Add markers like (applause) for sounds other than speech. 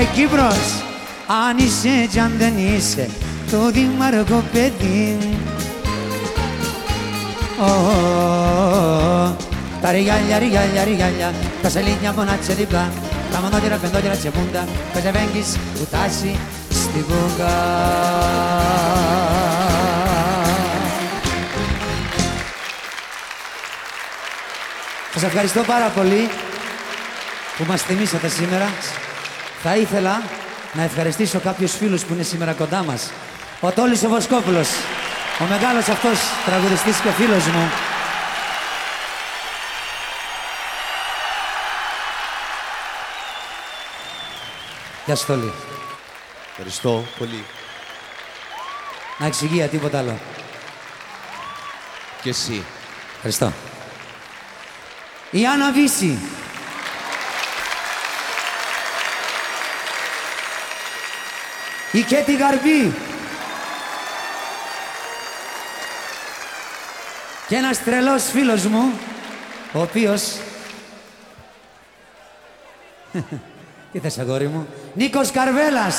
η Κύπρος. Αν είσαι κι αν δεν είσαι το δήμαρχο παιδί. Τα ριγάλια, ριγάλια, ριγάλια τα σελίνια μονάτσε διπλά τα μονότυρα, πεντότυρα, τσεπούντα Κοζεβέγγις, κουτάσι, στη βούγκα. Σας ευχαριστώ πάρα πολύ που μας θυμήσατε σήμερα. Θα ήθελα να ευχαριστήσω κάποιους φίλους που είναι σήμερα κοντά μας. Ο Τόλης ο Βοσκόπουλος, ο μεγάλος αυτός τραγουδιστής και φίλος μου. Γεια σου Τόλη. Ευχαριστώ πολύ. Να έχεις υγεία, τίποτα άλλο. Και εσύ. Ευχαριστώ. Η Άννα Βύση. Η Κέτη Γαρμπή. Και ένας τρελός φίλος μου, ο οποίος... (laughs) Τι θες αγόρι μου, Νίκος Καρβέλας.